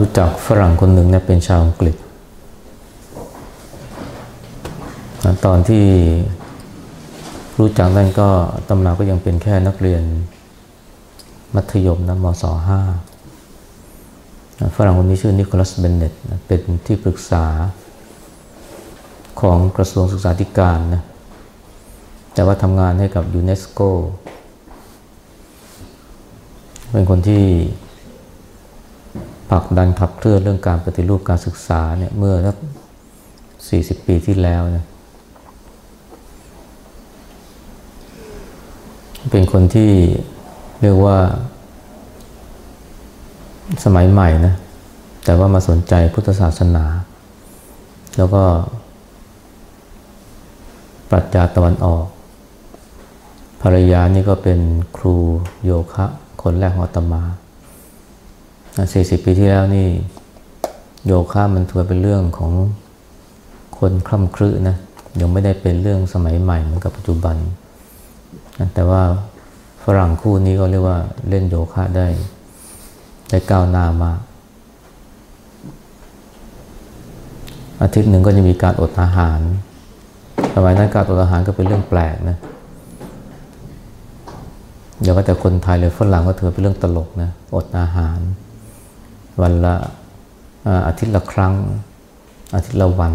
รู้จักฝรั่งคนหนึ่งเนี่ยเป็นชาวอังกฤษ ตอนที่รู้จักนั่นก็ตำราก็ยังเป็นแค่นักเรียนมัธยมนะมศห้าฝรั่งคนนี้ชื่อนิโคลัสเบนเนตเป็นที่ปรึกษาของกระทรวงศึกษาธิการนะ แต่ว่าทำงานให้กับยูเนสโก เป็นคนที่ ผลักดันขับเคลื่อนเรื่องการปฏิรูปการศึกษาเนี่ยเมื่อสักสี่สิบปีที่แล้วนะเป็นคนที่เรียกว่าสมัยใหม่นะแต่ว่ามาสนใจพุทธศาสนา แล้วก็ปรัชญาตะวันออก ภรรยานี่ก็เป็นครูโยคะ คนแรกของอาตมา สี่สิบปีที่แล้วนี่ โยคะมันถือเป็นเรื่องของคนคล่ำครึนะยังไม่ได้เป็นเรื่องสมัยใหม่เหมือนกับปัจจุบัน แต่ว่าฝรั่งคู่นี้ก็เรียกว่าเล่นโยคะได้ได้ก้าวหน้ามาอาทิตย์หนึ่งก็จะมีการอดอาหาร สมัยนั้นการอดอาหารก็เป็นเรื่องแปลกนะอย่าว่าแต่คนไทยเลยฝรั่งก็ถือเป็นเรื่องตลกนะ อดอาหาร วันละอาทิตย์ละครั้ง อาทิตย์ละวัน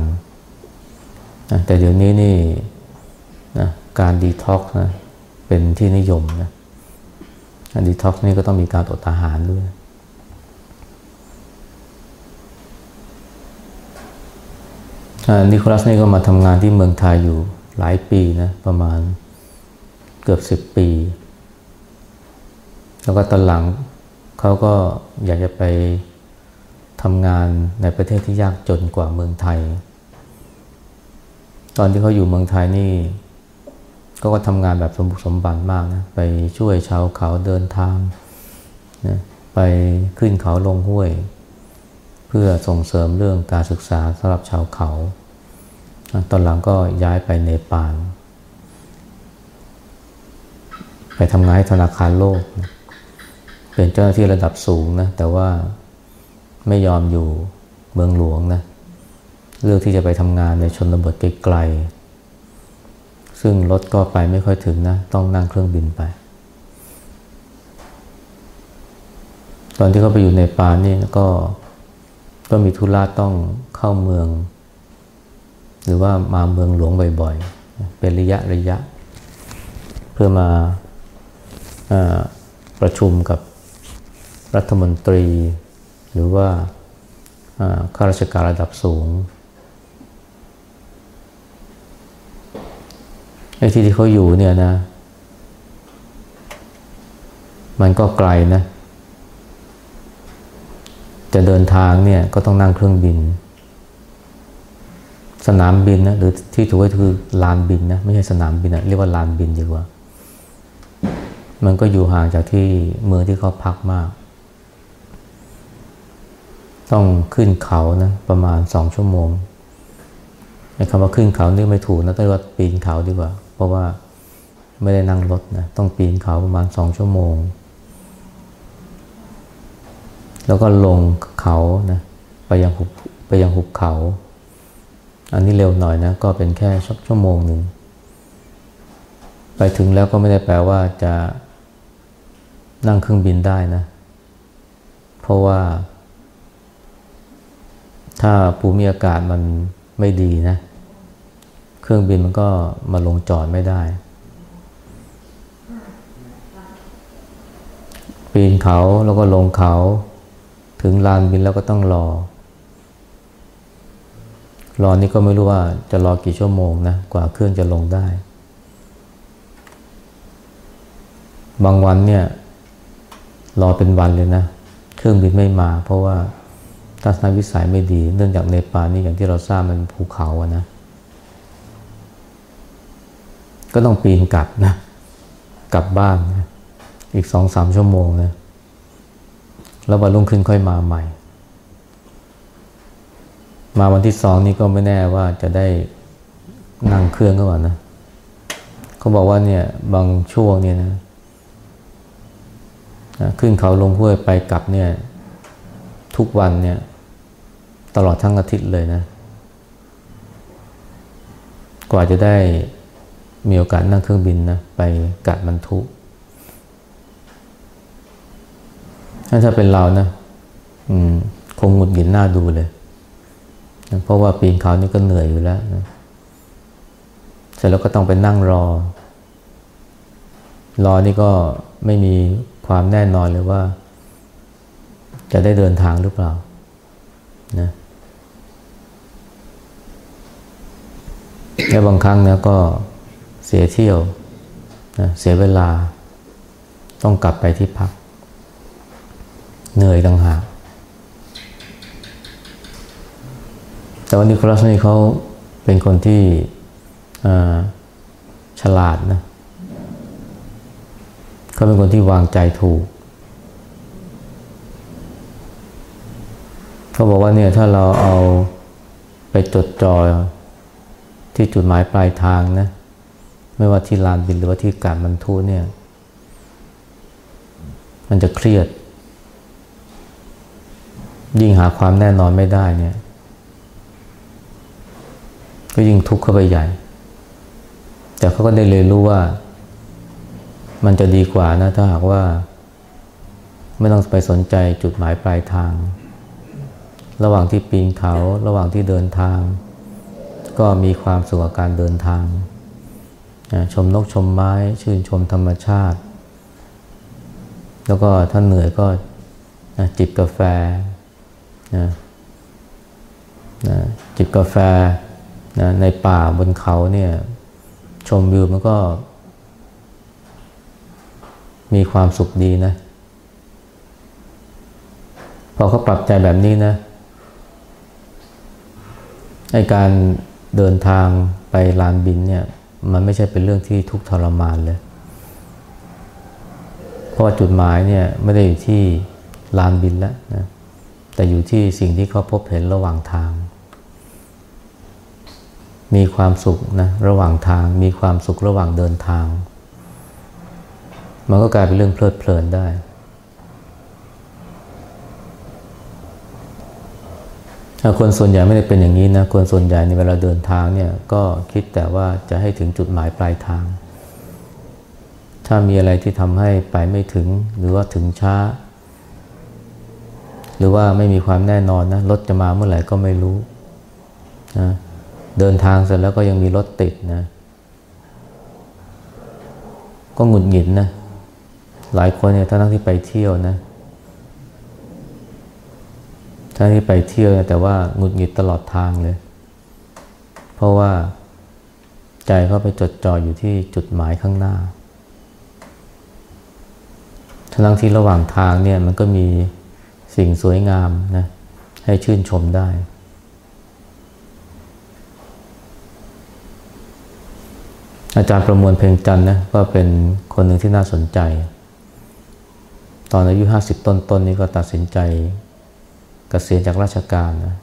นะแต่เดี๋ยวนี้นี่นะการดีท็อกนะเป็นที่นิยมนะดีท็อกนี่ก็ต้องมีการอดอาหารด้วยนิโคลัสนี่ก็มาทำงานที่เมืองไทยอยู่หลายปีนะประมาณเกือบสิบปี แล้วก็ตอนหลังเขาก็อยากจะไป ทำงานในประเทศที่ยากจนกว่าเมืองไทย ตอนที่เขาอยู่เมืองไทยนี่ก็ก็ทำงานแบบสมบุกสมบันมากนะ ไปช่วยชาวเขาเดินทางนะไปขึ้นเขาลงห้วย เพื่อส่งเสริมเรื่องการศึกษาสำหรับชาวเขา ตอนหลังก็ย้ายไปเนปาลไปทำงานให้ธนาคารโลกเป็นเจ้าหน้าที่ระดับสูงนะ แต่ว่า ไม่ยอมอยู่เมืองหลวงนะ เลือกที่จะไปทำงานในชนบทไกลๆ ซึ่งรถก็ไปไม่ค่อยถึงนะ ต้องนั่งเครื่องบินไป ตอนที่เขาไปอยู่ในป่านี่ก็ก็มีธุระต้องเข้าเมือง หรือว่ามาเมืองหลวงบ่อยๆ เป็นระยะระยะ เพื่อมาประชุมกับรัฐมนตรี หรือว่าข้าราชการระดับสูงไอ้ที่ที่เขาอยู่เนี่ยนะ มันก็ไกลนะ จะเดินทางเนี่ยก็ต้องนั่งเครื่องบิน สนามบินนะหรือที่ถูกก็คือลานบินนะไม่ใช่สนามบินนะเรียกว่าลานบินดีกว่า มันก็อยู่ห่างจากที่เมืองที่เขาพักมาก ต้องขึ้นเขานะประมาณสองชั่วโมงไอ้คำว่าขึ้นเขานี่ไม่ถูกนะต้องว่าปีนเขาดีกว่า เพราะว่าไม่ได้นั่งรถนะต้องปีนเขาประมาณสองชั่วโมง แล้วก็ลงเขานะไปยังหุบไปยังหุบเขา อันนี้เร็วหน่อยนะก็เป็นแค่ชั่วโมงหนึ่งไปถึงแล้วก็ไม่ได้แปลว่าจะนั่งเครื่องบินได้นะ เพราะว่า ถ้าภูมิอากาศมันไม่ดีนะ เครื่องบินมันก็มาลงจอดไม่ได้ ปีนเขาแล้วก็ลงเขา ถึงลานบินแล้วก็ต้องรอ รอนี่ก็ไม่รู้ว่าจะรอกี่ชั่วโมงนะ กว่าเครื่องจะลงได้ บางวันเนี่ย รอเป็นวันเลยนะ เครื่องบินไม่มาเพราะว่า ทัศนวิสัยไม่ดี เนื่องจากเนปาลนี่อย่างที่เราทราบมันภูเขาอะนะ ก็ต้องปีนกลับนะ กลับบ้านนะอีกสองสามชั่วโมงนะ แล้ววันรุ่งขึ้นค่อยมาใหม่ มาวันที่สองนี่ก็ไม่แน่ว่าจะได้นั่งเครื่องก็ว่านะเขาบอกว่าเนี่ยบางช่วงเนี่ยนะขึ้นเขาลงห้วยไปกลับเนี่ย ทุกวันเนี่ย ตลอดทั้งอาทิตย์เลยนะ กว่าจะได้มีโอกาสนั่งเครื่องบินนะไปกาดมันทุถ้าเป็นเรานะคงหงุดหงิดหน้าดูเลย เพราะว่าปีนเขานี่ก็เหนื่อยอยู่แล้วนะเสร็จแล้วก็ต้องไปนั่งรอ รอนี่ก็ไม่มีความแน่นอนเลยว่า จะได้เดินทางหรือเปล่านะ และบางครั้งนะก็เสียเที่ยวนะเสียเวลาต้องกลับไปที่พัก เหนื่อยต่างหากแต่วันนี้ครัสนี่เขาเป็นคนที่ฉลาดนะเขาเป็นคนที่วางใจถูกเขาบอกว่าเนี่ยถ้าเราเอาไปจดจ่อ ที่จุดหมายปลายทางนะ ไม่ว่าที่ลานบินหรือว่าที่การบรรทุเนี่ย มันจะเครียด ยิ่งหาความแน่นอนไม่ได้เนี่ย ก็ยิ่งทุกข์เข้าไปใหญ่ แต่เขาก็ได้เรียนรู้ว่า มันจะดีกว่านะ ถ้าหากว่า ไม่ต้องไปสนใจจุดหมายปลายทาง ระหว่างที่ปีนเขา ระหว่างที่เดินทาง ก็มีความสุขกับการเดินทางชมนกชมไม้ชื่นชมธรรมชาติ แล้วก็ถ้าเหนื่อยก็จิบกาแฟนะนะจิบกาแฟนะในป่าบนเขาเนี่ยชมวิวมันก็ มีความสุขดีนะ พอเขาปรับใจแบบนี้นะในการ เดินทางไปลานบินเนี่ยมันไม่ใช่เป็นเรื่องที่ทุกทรมานเลย เพราะจุดหมายเนี่ยไม่ได้อยู่ที่ลานบินแล้วนะแต่อยู่ที่สิ่งที่เขาพบเห็นระหว่างทาง มีความสุขนะระหว่างทาง มีความสุขระหว่างเดินทาง มันก็กลายเป็นเรื่องเพลิดเพลินได้ คนส่วนใหญ่ไม่ได้เป็นอย่างนี้นะ คนส่วนใหญ่ในเวลาเดินทางเนี่ยก็คิดแต่ว่าจะให้ถึงจุดหมายปลายทาง ถ้ามีอะไรที่ทำให้ไปไม่ถึงหรือว่าถึงช้า หรือว่าไม่มีความแน่นอนนะรถจะมาเมื่อไหร่ก็ไม่รู้นะเดินทางเสร็จแล้วก็ยังมีรถติดนะ ก็หงุดหงิดนะ หลายคนเนี่ยทั้งที่ไปเที่ยวนะ ทั้งที่ไปเที่ยวแต่ว่าหงุดหงิดตลอดทางเลย เพราะว่าใจเขาไปจดจ่ออยู่ที่จุดหมายข้างหน้า ทั้งที่ระหว่างทางเนี่ยมันก็มีสิ่งสวยงามนะให้ชื่นชมได้ อาจารย์ประมวลเพลงจันนะก็เป็นคนหนึ่งที่น่าสนใจ ตอนอายุห้าสิบต้นๆนนี้ก็ตัดสินใจ กเกษียณจากราชการนะ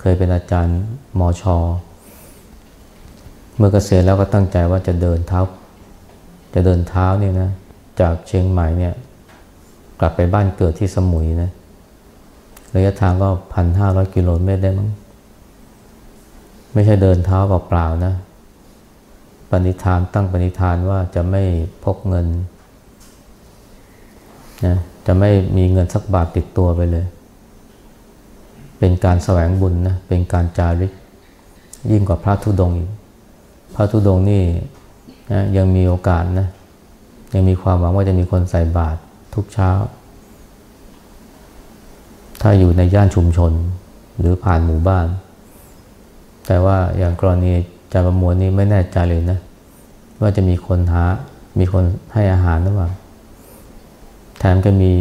เคยเป็นอาจารย์มอชอเมื่อกเกษียณแล้วก็ตั้งใจว่าจะเดินเท้า จะเดินเท้าเนี่ยนะจากเชียงใหม่เนี่ยกลับไปบ้านเกิดที่สมุยนะระยะทางก็พันห้าร้อยกิโลเมตรได้มั้งไม่ใช่เดินเท้าเปล่าๆนะปณิธานตั้งปณิธานว่าจะไม่พกเงินนะจะไม่มีเงินสักบาทติดตัวไปเลย เป็นการแสวงบุญนะเป็นการจาริกยิ่งกว่าพระธุดงค์อีกพระธุดงค์นี่นะยังมีโอกาสนะยังมีความหวังว่าจะมีคนใส่บาตรทุกเช้า ถ้าอยู่ในย่านชุมชนหรือผ่านหมู่บ้าน แต่ว่าอย่างกรณีจาประมวลนี่ไม่แน่ใจเลยนะ ว่าจะมีคนหา มีคนให้อาหารหรือเปล่าแถมก็มี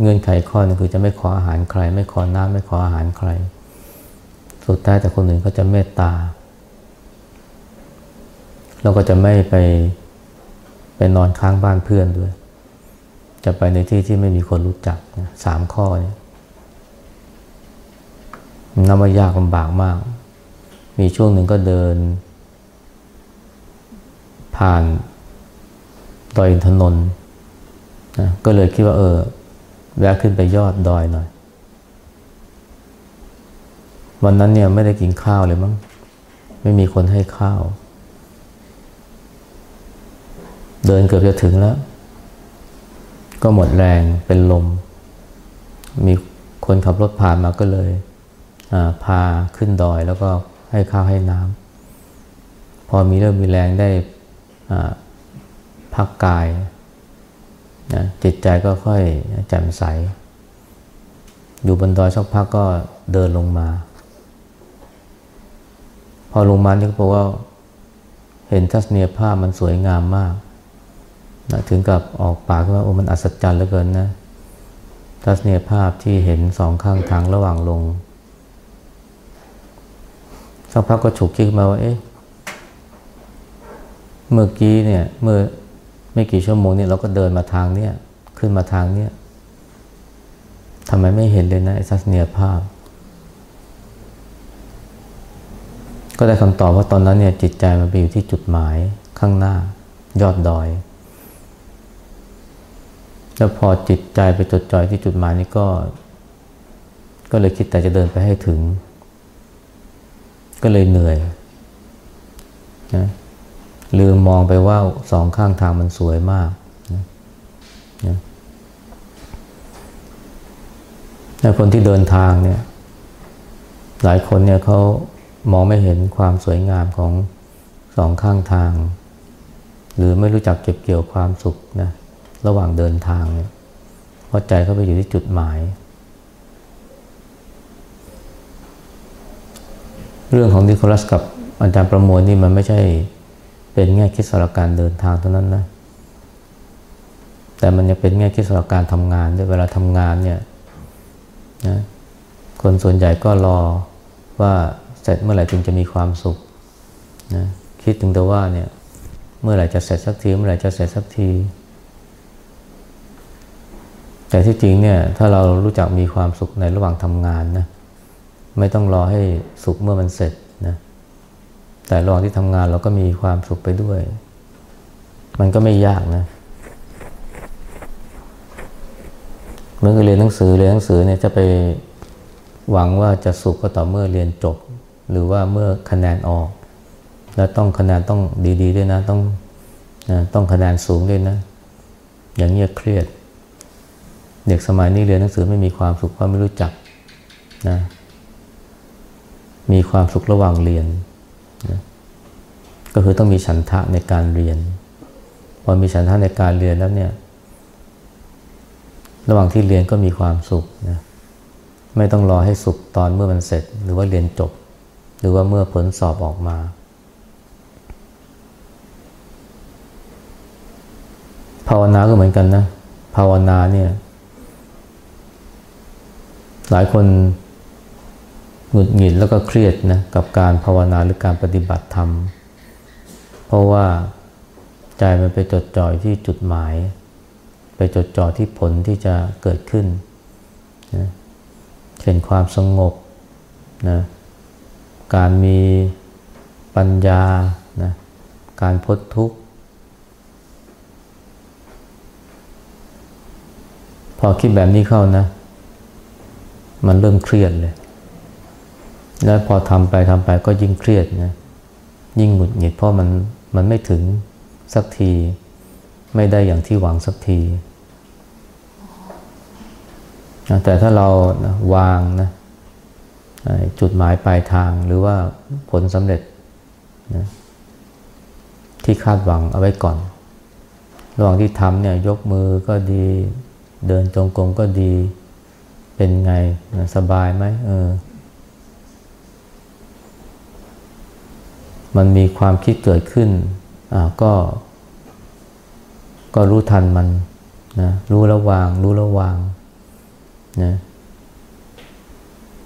เงื่อนไขข้อนึงคือจะไม่ขออาหารใคร ไม่ขอน้ำไม่ขออาหารใคร สุดท้ายแต่คนอื่นก็จะเมตตา เราก็จะไม่ไปไปนอนค้างบ้านเพื่อนด้วย จะไปในที่ที่ไม่มีคนรู้จักนะสามข้อนี่นับว่ายากลำบากมาก มีช่วงหนึ่งก็เดิน ผ่านดอยอินทนนท์นะก็เลยคิดว่าเออ แวะขึ้นไปยอดดอยหน่อย วันนั้นเนี่ยไม่ได้กินข้าวเลยมั้ง ไม่มีคนให้ข้าว เดินเกือบจะถึงแล้ว ก็หมดแรงเป็นลม มีคนขับรถผ่านมาก็เลยพาขึ้นดอยแล้วก็ให้ข้าวให้น้ำพอมีเริ่มมีแรงได้พักกาย นะจิตใจก็ค่อยแจ่มใส อยู่บนดอยสักพักก็เดินลงมา พอลงมานี่ก็บอกว่า เห็นทัศนียภาพมันสวยงามมากนะถึงกับออกปากว่าโอ้มันอัศจรรย์เหลือเกินนะทัศนียภาพที่เห็นสองข้างทางระหว่างลงสักพักก็ฉุกคิดมาว่าเอ๊ะเมื่อกี้เนี่ยเมื่อ ไม่กี่ชั่วโมงเนี่ยเราก็เดินมาทางเนี่ยขึ้นมาทางเนี่ยทำไมไม่เห็นเลยนะไอ้ทัศนียภาพ ก็ได้คำตอบว่าตอนนั้นเนี่ยจิตใจมันไปอยู่ที่จุดหมายข้างหน้า ยอดดอยแล้วพอจิตใจไปจดจ่อยที่จุดหมายนี้ก็ ก็เลยคิดแต่จะเดินไปให้ถึง ก็เลยเหนื่อยนะ ลืมมองไปว่าสองข้างทางมันสวยมากนะนะคนที่เดินทางเนี่ย หลายคนเนี่ยเขามองไม่เห็นความสวยงามของสองข้างทาง หรือไม่รู้จักเก็บเกี่ยวความสุขนะระหว่างเดินทางเนี่ยเพราะใจเขาไปอยู่ที่จุดหมาย เรื่องของนิโคลัสกับอาจารย์ประมวลนี่มันไม่ใช่ เป็นแง่คิดสำหรับการเดินทางเท่านั้นนะ แต่มันยังเป็นแง่คิดสำหรับการทำงานด้วยเวลาทำงานเนี่ยนะคนส่วนใหญ่ก็รอว่าเสร็จเมื่อไหร่จึงจะมีความสุขนะคิดถึงแต่ว่าเนี่ยเมื่อไหร่จะเสร็จสักทีเมื่อไหร่จะเสร็จสักที แต่ที่จริงเนี่ยถ้าเรารู้จักมีความสุขในระหว่างทำงานนะไม่ต้องรอให้สุขเมื่อมันเสร็จ แต่ระหว่างที่ทำงานเราก็มีความสุขไปด้วย มันก็ไม่ยากนะเหมือนกับเรียนหนังสือเรียนหนังสือเนี่ยจะไปหวังว่าจะสุขก็ต่อเมื่อเรียนจบ หรือว่าเมื่อคะแนนออก แล้วต้องคะแนนต้องดีๆด้วยนะต้องนะต้องคะแนนสูงด้วยนะ อย่างเงี้ยเครียด เด็กสมัยนี้เรียนหนังสือไม่มีความสุขเพราะไม่รู้จักนะมีความสุขระหว่างเรียน ก็คือต้องมีฉันทะในการเรียน พอมีฉันทะในการเรียนแล้วเนี่ย ระหว่างที่เรียนก็มีความสุขนะ ไม่ต้องรอให้สุขตอนเมื่อมันเสร็จ หรือว่าเรียนจบ หรือว่าเมื่อผลสอบออกมา ภาวนาก็เหมือนกันนะ ภาวนาเนี่ย หลายคนหงุดหงิดแล้วก็เครียดนะกับการภาวนาหรือการปฏิบัติธรรม ราะว่าใจมันไปจดจ่อยที่จุดหมาย ไปจดจ่อที่ผลที่จะเกิดขึ้นนะเช่นความสงบนะการมีปัญญานะการพ้นทุกข์ พอคิดแบบนี้เข้านะ มันเริ่มเครียดเลย แล้วพอทำไปทำไปก็ยิ่งเครียดนะ ยิ่งหงุดหงิดเพราะมัน มันไม่ถึงสักที ไม่ได้อย่างที่หวังสักที แต่ถ้าเรานะวางนะจุดหมายปลายทางหรือว่าผลสำเร็จนะที่คาดหวังเอาไว้ก่อน ระหว่างที่ทำเนี่ยยกมือก็ดี เดินจงกรมก็ดี เป็นไงนะสบายไหมเออ มันมีความคิดเกิดขึ้นก็ ก็รู้ทันมันนะรู้ระวาง รู้ระวางนะ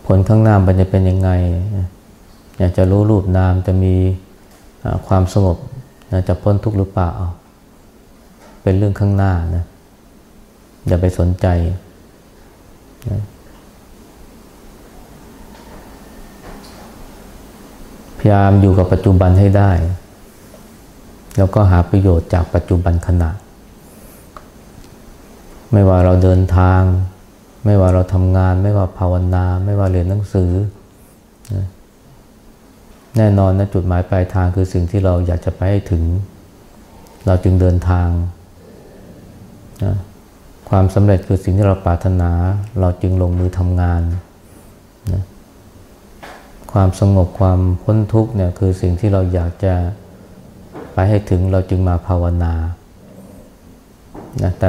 ผลข้างหน้ามันจะเป็นยังไง อยากจะรู้รูปนามจะมีความสงบนะจะพ้นทุกข์หรือเปล่า เป็นเรื่องข้างหน้านะ อย่าไปสนใจนะ ยายามอยู่กับปัจจุบันให้ได้ แล้วก็หาประโยชน์จากปัจจุบันขณะ ไม่ว่าเราเดินทาง ไม่ว่าเราทำงาน ไม่ว่าภาวนา ไม่ว่าเรียนหนังสือ แน่นอนนะจุดหมายปลายทางคือสิ่งที่เราอยากจะไปให้ถึง เราจึงเดินทางนะความสำเร็จคือสิ่งที่เราปรารถนา เราจึงลงมือทำงานนะ ความสงบความพ้นทุกข์เนี่ยคือสิ่งที่เราอยากจะไปให้ถึงเราจึงมาภาวนานะแต่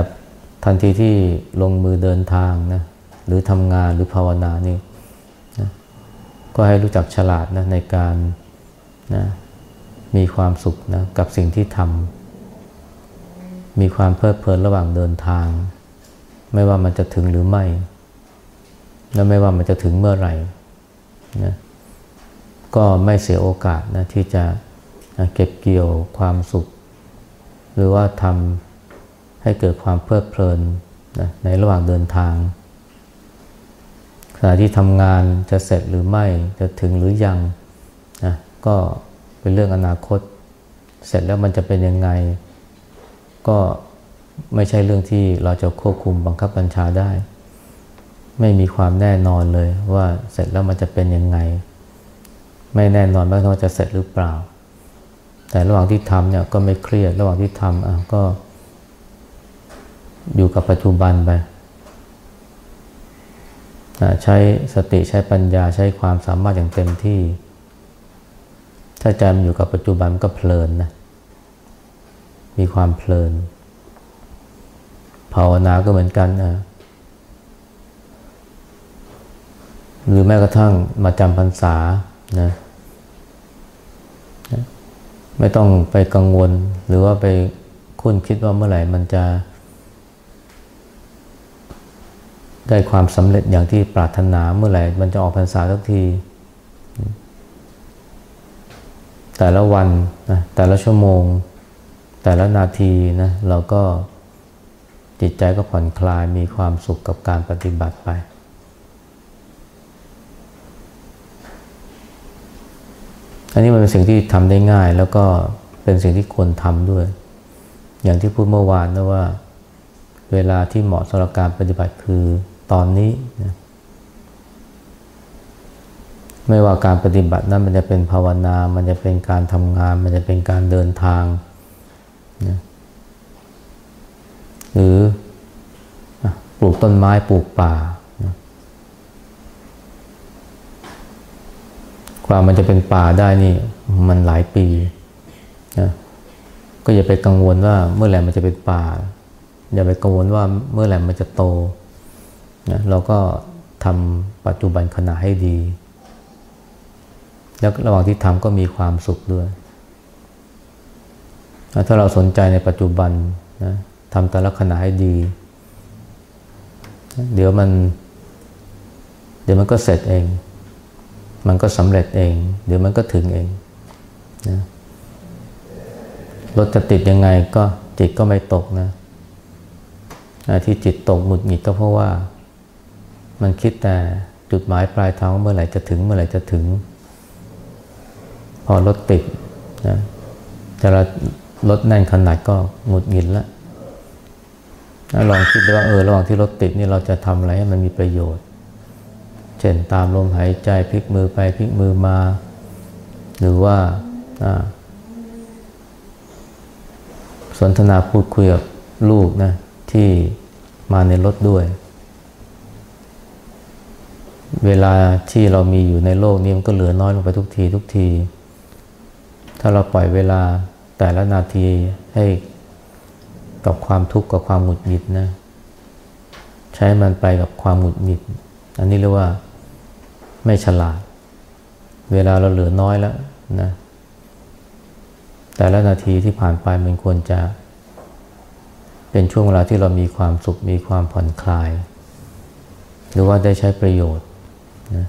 ทันทีที่ลงมือเดินทางนะหรือทำงานหรือภาวนานี่นะก็ให้รู้จักฉลาดนะในการนะมีความสุขนะกับสิ่งที่ทำมีความเพลิดเพลินระหว่างเดินทาง ไม่ว่ามันจะถึงหรือไม่ และไม่ว่ามันจะถึงเมื่อไหร่นะ ก็ไม่เสียโอกาสนะที่จะเก็บเกี่ยวความสุข หรือว่าทำให้เกิดความเพลิดเพลินนะในระหว่างเดินทางขณะที่ทำงานจะเสร็จหรือไม่จะถึงหรือยังนะก็เป็นเรื่องอนาคต เสร็จแล้วมันจะเป็นยังไง ก็ไม่ใช่เรื่องที่เราจะควบคุมบังคับบัญชาได้ ไม่มีความแน่นอนเลยว่าเสร็จแล้วมันจะเป็นยังไง ไม่แน่นอนว่าจะเสร็จหรือเปล่า แต่ระหว่างที่ทำเนี่ยก็ไม่เครียด ระหว่างที่ทำอะก็ อยู่กับปัจจุบันไปใช้สติใช้ปัญญาใช้ความสามารถอย่างเต็มที่ ถ้าใจมันอยู่กับปัจจุบันมันก็เพลินนะ มีความเพลิน ภาวนาก็เหมือนกันนะหรือแม้กระทั่งมาจำพรรษา นะไม่ต้องไปกังวล หรือว่าไปคุ้นคิดว่าเมื่อไหร่มันจะ ได้ความสำเร็จอย่างที่ปรารถนาเมื่อไหร่ มันจะออกพรรษาสักที แต่ละวันนะแต่ละชั่วโมง แต่ละนาทีนะเราก็จิตใจก็ผ่อนคลายมีความสุขกับการปฏิบัติไป นนี้มันเป็นสิ่งที่ทำได้ง่าย แล้วก็เป็นสิ่งที่ควรทำด้วย อย่างที่พูดเมื่อวานนะว่า เวลาที่เหมาะสำหรับการปฏิบัติคือตอนนี้นะไม่ว่าการปฏิบัตินั้นมันจะเป็นภาวนา มันจะเป็นการทำงาน มันจะเป็นการเดินทางนะหรือปลูกต้นไม้ปลูกป่า นะความมันจะเป็นป่าได้นี่มันหลายปีนะก็อย่าไปกังวลว่าเมื่อไหร่มันจะเป็นป่า อย่าไปกังวลว่าเมื่อไหร่มันจะโตนะเราก็ทำปัจจุบันขณะให้ดี แล้วระหว่างที่ทำก็มีความสุขด้วย ถ้าเราสนใจในปัจจุบันนะทำแต่ละขณะให้ดี เดี๋ยวมัน เดี๋ยวมันก็เสร็จเอง มันก็สำเร็จเอง เดี๋ยวมันก็ถึงเองนะรถจะติดยังไงก็จิตก็ไม่ตกนะที่จิตตกหมุดหงิดก็เพราะว่า มันคิดแต่จุดหมายปลายทางเมื่อไหร่จะถึงเมื่อไหร่จะถึง พอรถติดนะจะรถแน่นขนาดก็หงุดหงิดแล้วลองคิดดูว่าเออระหว่างที่รถติดนี่เราจะทำอะไรให้มันมีประโยชน์ เช่นตามลมหายใจพลิกมือไปพลิกมือมา หรือว่าสนทนาพูดคุยกับลูกนะที่มาในรถด้วย เวลาที่เรามีอยู่ในโลกนี้มันก็เหลือน้อยลงไปทุกทีทุกที ถ้าเราปล่อยเวลาแต่ละนาทีให้กับความทุกข์กับความหงุดหงิดนะ ใช้มันไปกับความหงุดหงิด อันนี้เรียกว่า ไม่ฉลาด เวลาเราเหลือน้อยแล้วนะแต่ละนาทีที่ผ่านไปมันควรจะ เป็นช่วงเวลาที่เรามีความสุขมีความผ่อนคลาย หรือว่าได้ใช้ประโยชน์นะ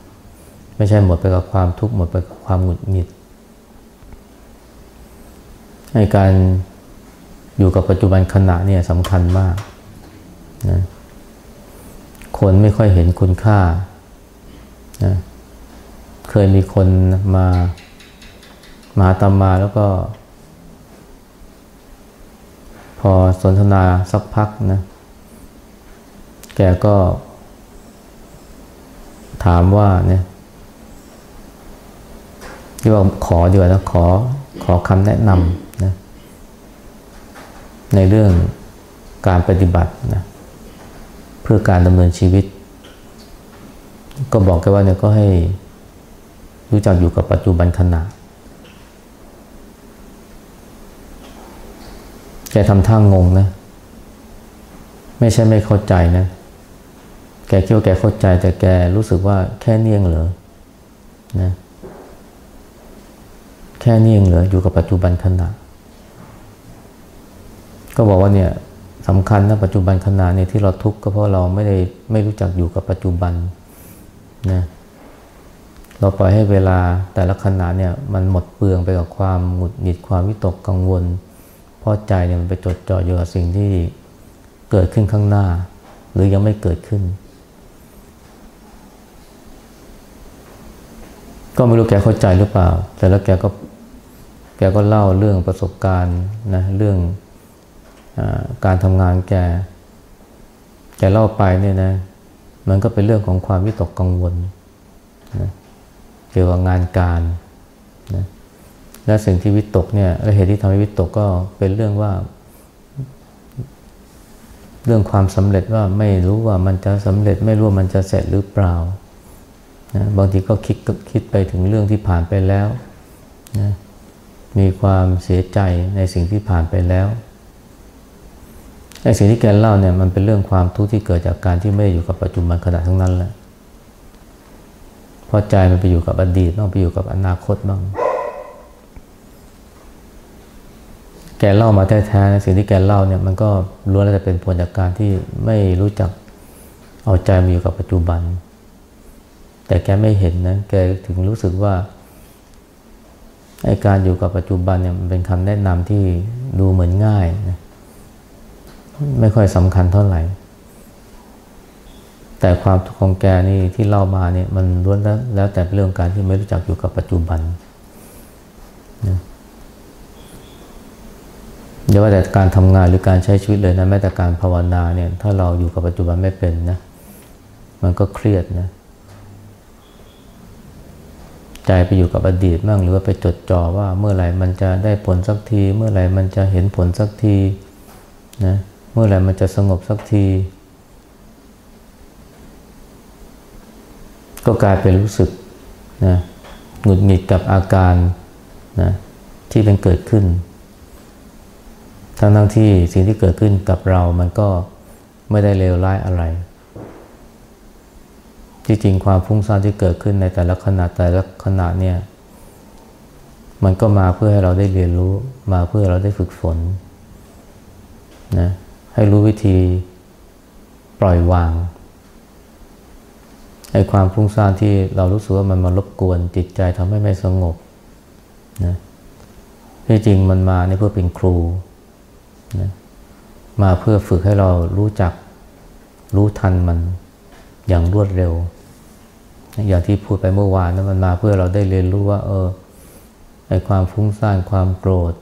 ไม่ใช่หมดไปกับความทุกข์หมดไปกับความหงุดหงิดให้การอยู่กับปัจจุบันขณะเนี่ยสำคัญมากนะคนไม่ค่อยเห็นคุณค่า นะเคยมีคนมามาตามมาแล้วก็ พอสนทนาสักพักนะ แกก็ ถามว่าเนี่ยที่ว่าขอดีกว่านะขอขอคำแนะนำนะในเรื่องการปฏิบัตินะเพื่อการดำเนินชีวิต ก็บอกแกว่าเนี่ยก็ให้รู้จักอยู่กับปัจจุบันขณะแกทำท่างงงนะ ไม่ใช่ไม่เข้าใจนะ แกคิดว่าแกเข้าใจ แต่แกรู้สึกว่าแค่เนียงเหรอนะแค่เนี้เองเหรออยู่กับปัจจุบันขณะ ก็บอกว่าเนี่ยสำคัญนะปัจจุบันขณะเนี่ยที่เราทุกข์ก็เพราะเราไม่ได้ไม่รู้จักอยู่กับปัจจุบัน นะเราปล่อยให้เวลาแต่ละขณะเนี่ยมันหมดเปลืองไปกับความหงุดหงิดความวิตกกังวลเพราะใจเนี่ยมันไปจดจ่ออยู่กับสิ่งที่เกิดขึ้นข้างหน้า หรือยังไม่เกิดขึ้น ก็ไม่รู้แกเข้าใจหรือเปล่า แต่แล้วแกก็แกก็เล่าเรื่องประสบการณ์นะเรื่องอการทำงานแก แกเล่าไปเนี่ยนะ มันก็เป็นเรื่องของความวิตกกังวลนะเกี่ยวกับงานการนะและสิ่งที่วิตกเนี่ยและเหตุที่ทำให้วิตกก็เป็นเรื่องว่า เรื่องความสำเร็จว่าไม่รู้ว่ามันจะสำเร็จไม่รู้ว่ามันจะเสร็จหรือเปล่านะบางทีก็คิดคิดไปถึงเรื่องที่ผ่านไปแล้วนะมีความเสียใจในสิ่งที่ผ่านไปแล้ว ไอ้สิ่งที่แกเล่าเนี่ยมันเป็นเรื่องความทุกข์ที่เกิดจากการที่ไม่อยู่กับปัจจุบันขณะทั้งนั้นแหละเพราะใจมันไปอยู่กับอดีตบ้างไปอยู่กับอนาคตบ้าง แกเล่ามาแท้ๆสิ่งที่แกเล่าเนี่ยมันก็ล้วนแล้วแต่เป็นผลจากการที่ไม่รู้จักเอาใจมาอยู่กับปัจจุบัน แต่แกไม่เห็นนะแกถึงรู้สึกว่าไอการอยู่กับปัจจุบันเนี่ยมันเป็นคำแนะนำที่ดูเหมือนง่ายน ไม่ค่อยสำคัญเท่าไหร่ แต่ความทุกข์ของแกนี่ที่เล่ามาเนี่ยมันล้วนแล้วแล้วแต่เรื่องการที่ไม่รู้จักอยู่กับปัจจุบันนะอย่าว่าแต่การทำงานหรือการใช้ชีวิตเลยนะแม้แต่การภาวนาเนี่ยถ้าเราอยู่กับปัจจุบันไม่เป็นนะมันก็เครียดนะใจไปอยู่กับอดีตบ้างหรือว่าไปจดจ่อว่าเมื่อไหร่มันจะได้ผลสักที เมื่อไหร่มันจะเห็นผลสักทีนะ เมื่อไหร่มันจะสงบสักที ก็กลายเป็นรู้สึกนะหงุดหงิดกับอาการนะที่เป็นเกิดขึ้น ทั้งทั้งที่สิ่งที่เกิดขึ้นกับเรามันก็ไม่ได้เลวร้ายอะไร ที่จริงความฟุ้งซ่านที่เกิดขึ้นในแต่ละขณะแต่ละขณะเนี่ย มันก็มาเพื่อให้เราได้เรียนรู้ มาเพื่อเราได้ฝึกฝนนะ ให้รู้วิธีปล่อยวางไอ้ความฟุ้งซ่านที่เรารู้สึกว่ามันมารบกวนจิตใจทำให้ไม่สงบนะที่จริงมันมาในเพื่อเป็นครูนะมาเพื่อฝึกให้เรารู้จักรู้ทันมันอย่างรวดเร็ว อย่างที่พูดไปเมื่อวานนะมันมาเพื่อเราได้เรียนรู้ว่า เออไอความฟุ้งซ่านความโกรธ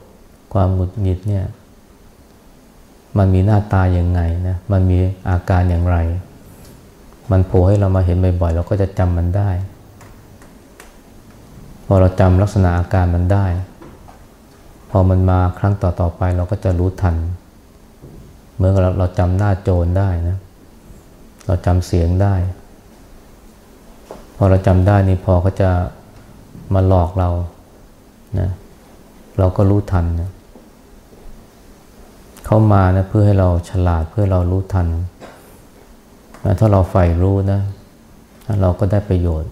ความหงุดหงิดเนี่ย มันมีหน้าตาอย่างไงนะ มันมีอาการอย่างไร มันโผล่ให้เรามาเห็นบ่อยๆ เราก็จะจำมันได้ พอเราจำลักษณะอาการมันได้ พอมันมาครั้งต่อๆไปเราก็จะรู้ทันเหมือนเราเราจำหน้าโจรได้นะ เราจำเสียงได้ พอเราจำได้นี่พอเขาจะมาหลอกเรานะเราก็รู้ทันนะ เข้ามานะเพื่อให้เราฉลาดเพื่อเรารู้ทันนะถ้าเราใฝ่รู้นะเราก็ได้ประโยชน์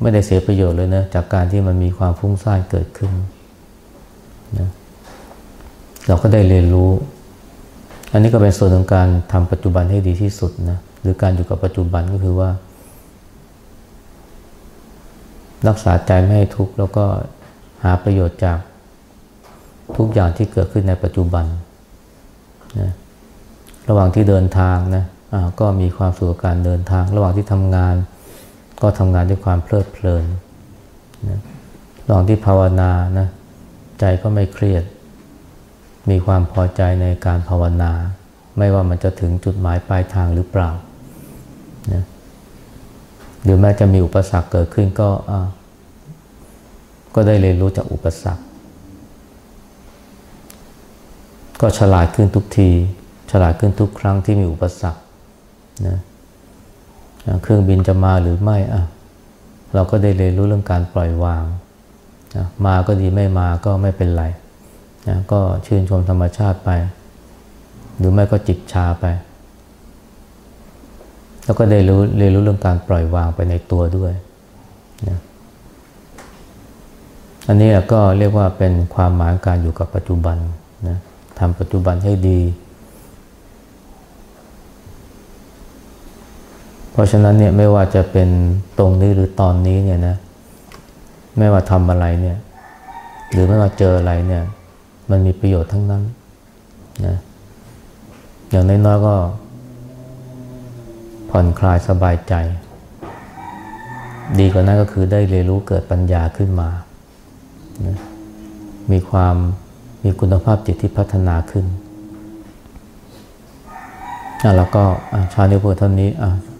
ไม่ได้เสียประโยชน์เลยนะจากการที่มันมีความฟุ้งซ่านเกิดขึ้นนะเราก็ได้เรียนรู้ อันนี้ก็เป็นส่วนของการทำปัจจุบันให้ดีที่สุดนะหรือการอยู่กับปัจจุบันก็คือว่า รักษาใจไม่ให้ทุกข์แล้วก็หาประโยชน์จากทุกอย่างที่เกิดขึ้นในปัจจุบัน นะระหว่างที่เดินทางนะะก็มีความสุขการเดินทาง ระหว่างที่ทำงาน ก็ทำงานด้วยความเพลิดเพลินนะระหว่างที่ภาวนานะใจก็ไม่เครียด มีความพอใจในการภาวนา ไม่ว่ามันจะถึงจุดหมายปลายทางหรือเปล่านะหรือแม้จะมีอุปสรรคเกิดขึ้นก็ก็ได้เรียนรู้จากอุปสรรค ก็ฉลาดขึ้นทุกที ฉลาดขึ้นทุกครั้งที่มีอุปสรรคนะเครื่องบินจะมาหรือไม่อะเราก็ได้เรียนรู้เรื่องการปล่อยวางนะมาก็ดีไม่มาก็ไม่เป็นไรนะก็ชื่นชมธรรมชาติไป หรือไม่ก็จิกชาไป แล้วก็ได้รู้เรียนรู้เรื่องการปล่อยวางไปในตัวด้วยนะอันนี้ก็เรียกว่าเป็นความหมายการอยู่กับปัจจุบันนะ ทำปัจจุบันให้ดี เพราะฉะนั้นเนี่ยไม่ว่าจะเป็นตรงนี้หรือตอนนี้เนี่ยนะ ไม่ว่าทำอะไรเนี่ย หรือไม่ว่าเจออะไรเนี่ย มันมีประโยชน์ทั้งนั้นนะอย่างน้อยๆก็ ผ่อนคลายสบายใจ ดีกว่านั้นก็คือได้เรียนรู้เกิดปัญญาขึ้นมานะมีความ มีคุณภาพจิตที่พัฒนาขึ้น แล้วก็ชาเนวเพื่อเท่านี้